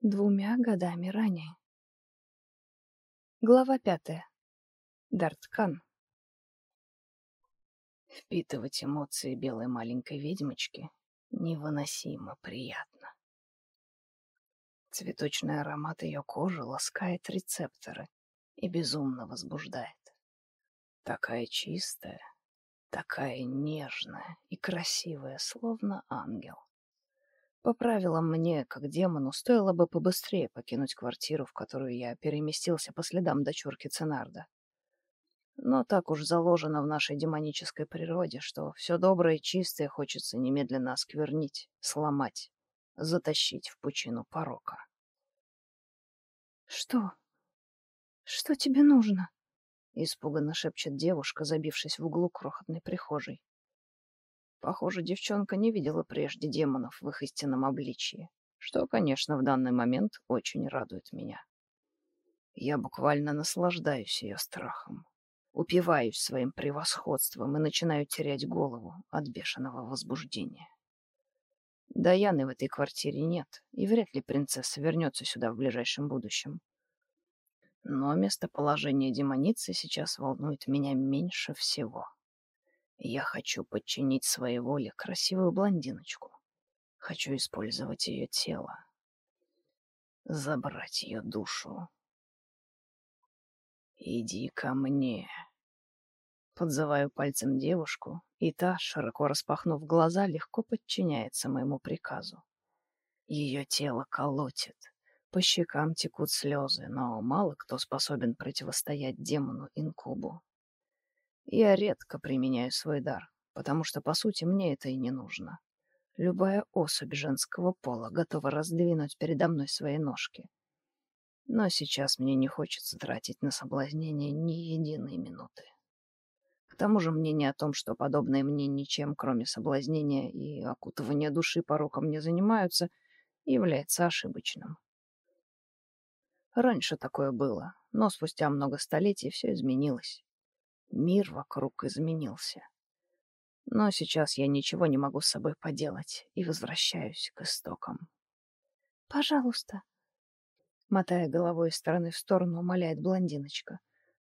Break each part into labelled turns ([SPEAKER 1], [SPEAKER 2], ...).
[SPEAKER 1] двумя годами ранее. Глава пятая. Дарткан.
[SPEAKER 2] Впитывать эмоции белой маленькой ведьмочки невыносимо приятно. Цветочный аромат ее кожи ласкает рецепторы и безумно возбуждает. Такая чистая, такая нежная и красивая, словно ангел. По правилам мне, как демону, стоило бы побыстрее покинуть квартиру, в которую я переместился по следам дочурки Ценарда. Но так уж заложено в нашей демонической природе, что все доброе и чистое хочется немедленно осквернить, сломать, затащить в пучину порока.
[SPEAKER 1] «Что? Что тебе нужно?»
[SPEAKER 2] — испуганно шепчет девушка, забившись в углу крохотной прихожей. Похоже, девчонка не видела прежде демонов в их истинном обличии, что, конечно, в данный момент очень радует меня. Я буквально наслаждаюсь ее страхом упиваюсь своим превосходством и начинаю терять голову от бешеного возбуждения. Даяны в этой квартире нет, и вряд ли принцесса вернется сюда в ближайшем будущем. Но местоположение демоницы сейчас волнует меня меньше всего. Я хочу подчинить своей воле красивую блондиночку. Хочу использовать ее тело. Забрать ее душу. «Иди ко мне», Подзываю пальцем девушку, и та, широко распахнув глаза, легко подчиняется моему приказу. Ее тело колотит, по щекам текут слезы, но мало кто способен противостоять демону-инкубу. Я редко применяю свой дар, потому что, по сути, мне это и не нужно. Любая особь женского пола готова раздвинуть передо мной свои ножки. Но сейчас мне не хочется тратить на соблазнение ни единой минуты. К тому же мнение о том, что подобные мне ничем, кроме соблазнения и окутывания души пороком не занимаются, является ошибочным. Раньше такое было, но спустя много столетий все изменилось. Мир вокруг изменился. Но сейчас я ничего не могу с собой поделать и возвращаюсь к истокам.
[SPEAKER 1] «Пожалуйста», — мотая головой из стороны в сторону, умоляет блондиночка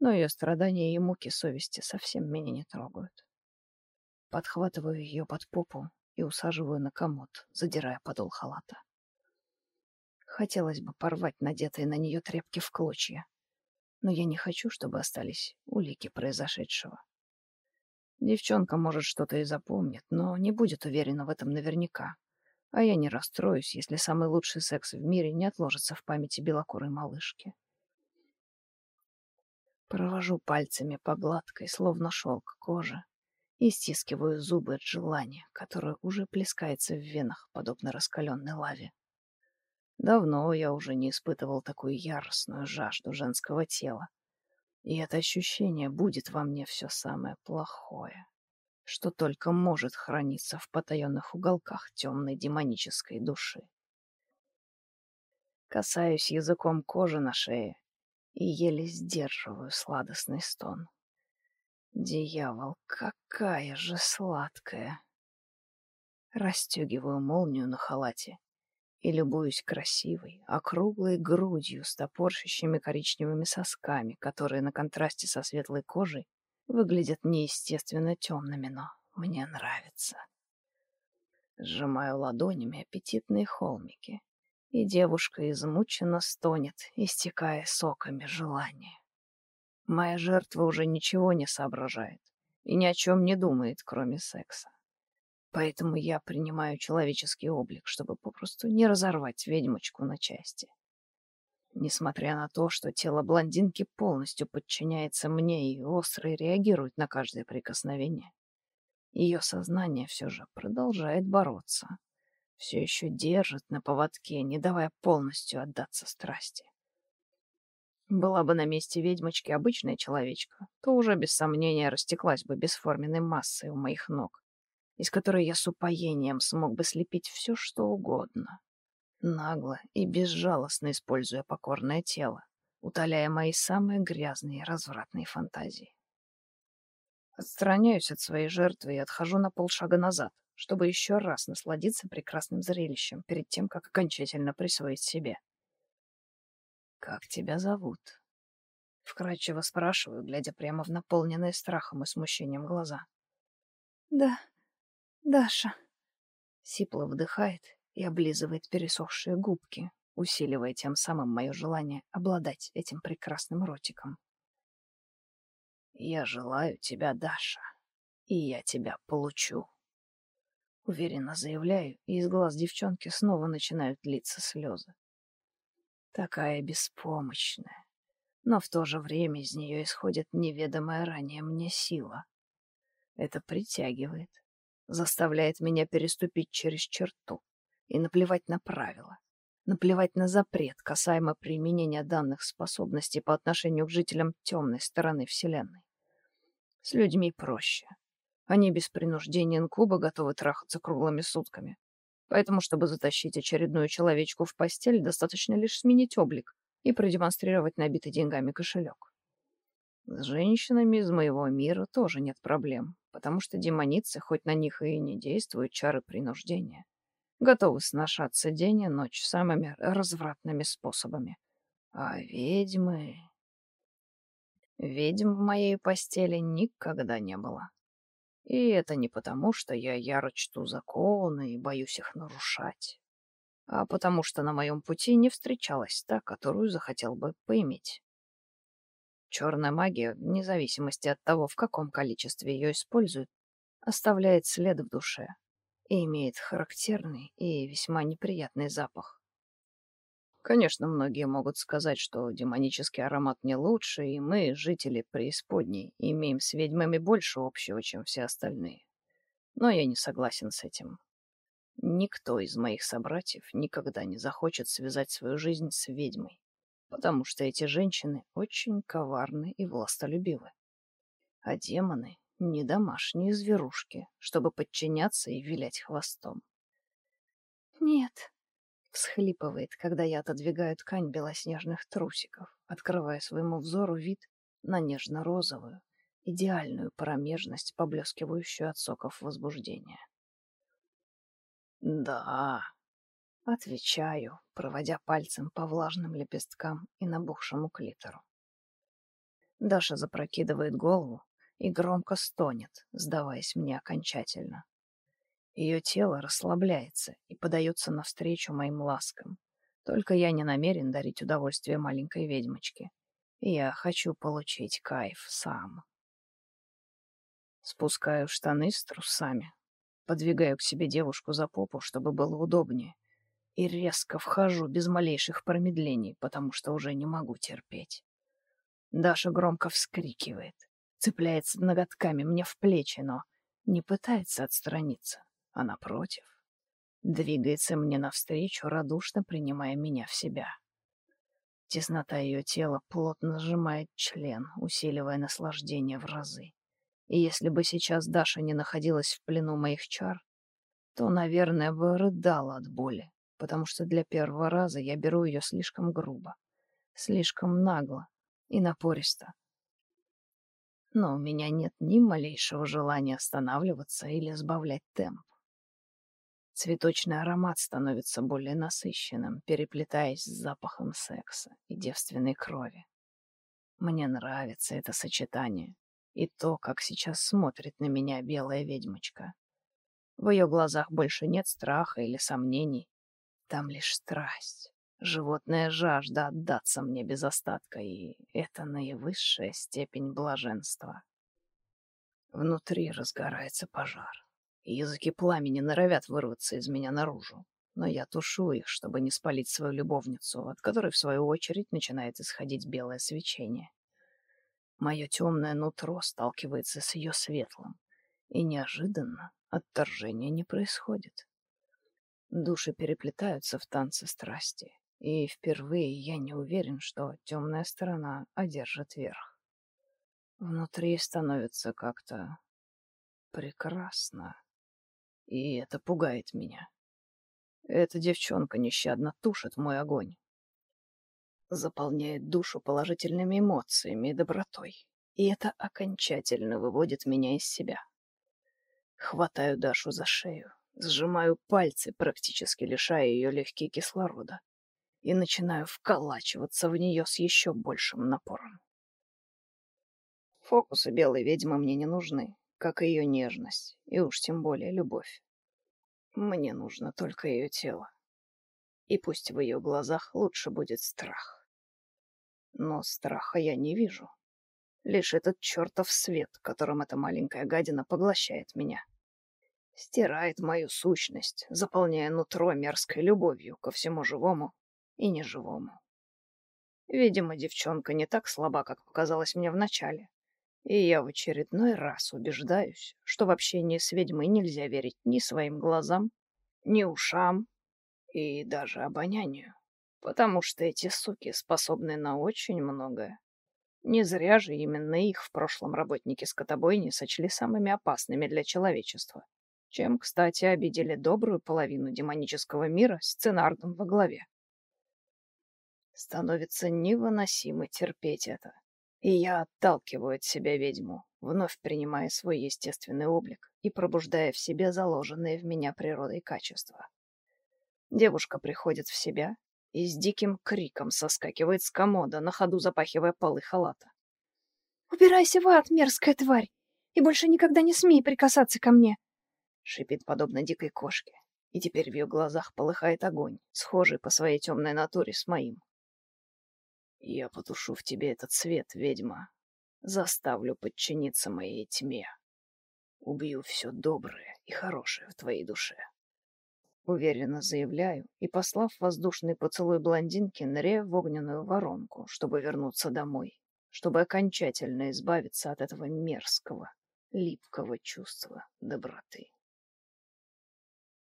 [SPEAKER 1] но ее страдания и муки совести совсем меня не трогают.
[SPEAKER 2] Подхватываю ее под попу и усаживаю на комод, задирая подол халата. Хотелось бы порвать надетые на нее тряпки в клочья, но я не хочу, чтобы остались улики произошедшего. Девчонка, может, что-то и запомнит, но не будет уверена в этом наверняка. А я не расстроюсь, если самый лучший секс в мире не отложится в памяти белокурой малышки. Провожу пальцами по гладкой, словно шелк кожи, и стискиваю зубы от желания, которое уже плескается в венах, подобно раскаленной лаве. Давно я уже не испытывал такую яростную жажду женского тела. И это ощущение будет во мне все самое плохое, что только может храниться в потаенных уголках темной демонической души. Касаюсь языком кожи на шее и еле сдерживаю сладостный стон. Дьявол, какая же сладкая! Растегиваю молнию на халате и любуюсь красивой, округлой грудью с топорщащими коричневыми сосками, которые на контрасте со светлой кожей выглядят неестественно темными, но мне нравится. Сжимаю ладонями аппетитные холмики и девушка измученно стонет, истекая соками желания. Моя жертва уже ничего не соображает и ни о чем не думает, кроме секса. Поэтому я принимаю человеческий облик, чтобы попросту не разорвать ведьмочку на части. Несмотря на то, что тело блондинки полностью подчиняется мне и остро реагирует на каждое прикосновение, ее сознание все же продолжает бороться все еще держит на поводке, не давая полностью отдаться страсти. Была бы на месте ведьмочки обычная человечка, то уже без сомнения растеклась бы бесформенной массой у моих ног, из которой я с упоением смог бы слепить все, что угодно. Нагло и безжалостно используя покорное тело, утоляя мои самые грязные и развратные фантазии. Отстраняюсь от своей жертвы и отхожу на полшага назад, чтобы еще раз насладиться прекрасным зрелищем перед тем, как окончательно присвоить себе. «Как тебя зовут?» Вкрадчиво спрашиваю, глядя прямо в наполненные страхом и смущением глаза.
[SPEAKER 1] «Да, Даша».
[SPEAKER 2] Сипло вдыхает и облизывает пересохшие губки, усиливая тем самым мое желание обладать этим прекрасным ротиком. «Я желаю тебя, Даша, и я тебя получу». Уверенно заявляю, и из глаз девчонки снова начинают литься слезы. Такая беспомощная, но в то же время из нее исходит неведомая ранее мне сила. Это притягивает, заставляет меня переступить через черту и наплевать на правила, наплевать на запрет касаемо применения данных способностей по отношению к жителям темной стороны Вселенной. С людьми проще. Они без принуждения инкуба готовы трахаться круглыми сутками. Поэтому, чтобы затащить очередную человечку в постель, достаточно лишь сменить облик и продемонстрировать набитый деньгами кошелек. С женщинами из моего мира тоже нет проблем, потому что демоницы, хоть на них и не действуют чары принуждения, готовы сношаться день и ночь самыми развратными способами. А ведьмы... Ведьм в моей постели никогда не было. И это не потому, что я яро чту законы и боюсь их нарушать, а потому что на моем пути не встречалась та, которую захотел бы поиметь. Черная магия, вне зависимости от того, в каком количестве ее используют, оставляет след в душе и имеет характерный и весьма неприятный запах. Конечно, многие могут сказать, что демонический аромат не лучше, и мы, жители преисподней, имеем с ведьмами больше общего, чем все остальные. Но я не согласен с этим. Никто из моих собратьев никогда не захочет связать свою жизнь с ведьмой, потому что эти женщины очень коварны и властолюбивы. А демоны — не домашние зверушки, чтобы подчиняться и вилять хвостом.
[SPEAKER 1] «Нет»,
[SPEAKER 2] всхлипывает, когда я отодвигаю ткань белоснежных трусиков, открывая своему взору вид на нежно-розовую, идеальную промежность, поблескивающую от соков возбуждения. «Да», — отвечаю, проводя пальцем по влажным лепесткам и набухшему клитору. Даша запрокидывает голову и громко стонет, сдаваясь мне окончательно. Ее тело расслабляется и подается навстречу моим ласкам. Только я не намерен дарить удовольствие маленькой ведьмочке. Я хочу получить кайф сам. Спускаю штаны с трусами, подвигаю к себе девушку за попу, чтобы было удобнее, и резко вхожу без малейших промедлений, потому что уже не могу терпеть. Даша громко вскрикивает, цепляется ноготками мне в плечи, но не пытается отстраниться а напротив, двигается мне навстречу, радушно принимая меня в себя. Теснота ее тела плотно сжимает член, усиливая наслаждение в разы. И если бы сейчас Даша не находилась в плену моих чар, то, наверное, бы рыдала от боли, потому что для первого раза я беру ее слишком грубо, слишком нагло и напористо. Но у меня нет ни малейшего желания останавливаться или сбавлять темп. Цветочный аромат становится более насыщенным, переплетаясь с запахом секса и девственной крови. Мне нравится это сочетание и то, как сейчас смотрит на меня белая ведьмочка. В ее глазах больше нет страха или сомнений. Там лишь страсть, животная жажда отдаться мне без остатка, и это наивысшая степень блаженства. Внутри разгорается пожар языки пламени норовят вырваться из меня наружу. Но я тушу их, чтобы не спалить свою любовницу, от которой, в свою очередь, начинает исходить белое свечение. Мое темное нутро сталкивается с ее светлым, и неожиданно отторжения не происходит. Души переплетаются в танце страсти, и впервые я не уверен, что темная сторона одержит верх. Внутри становится как-то прекрасно. И это пугает меня. Эта девчонка нещадно тушит мой огонь. Заполняет душу положительными эмоциями и добротой. И это окончательно выводит меня из себя. Хватаю Дашу за шею, сжимаю пальцы, практически лишая ее легкие кислорода. и начинаю вколачиваться в нее с еще большим напором. Фокусы белой ведьмы мне не нужны, как и ее нежность, и уж тем более любовь. Мне нужно только ее тело. И пусть в ее глазах лучше будет страх. Но страха я не вижу. Лишь этот чертов свет, которым эта маленькая гадина поглощает меня. Стирает мою сущность, заполняя нутро мерзкой любовью ко всему живому и неживому. Видимо, девчонка не так слаба, как показалось мне вначале. И я в очередной раз убеждаюсь, что в общении с ведьмой нельзя верить ни своим глазам, ни ушам и даже обонянию, потому что эти суки способны на очень многое. Не зря же именно их в прошлом работники скотобойни сочли самыми опасными для человечества, чем, кстати, обидели добрую половину демонического мира с Ценардом во главе. Становится невыносимо терпеть это, и я отталкиваю от себя ведьму, вновь принимая свой естественный облик и пробуждая в себе заложенные в меня природой качества. Девушка приходит в себя и с диким криком соскакивает с комода, на ходу запахивая полы халата.
[SPEAKER 1] «Убирайся в ад, мерзкая тварь, и больше никогда не смей прикасаться ко мне!»
[SPEAKER 2] Шипит подобно дикой кошке, и теперь в ее глазах полыхает огонь, схожий по своей темной натуре с моим. Я потушу в тебе этот свет, ведьма. Заставлю подчиниться моей тьме. Убью все доброе и хорошее в твоей душе. Уверенно заявляю и, послав воздушный поцелуй блондинке, ныряю в огненную воронку, чтобы вернуться домой, чтобы окончательно избавиться от этого мерзкого, липкого чувства доброты.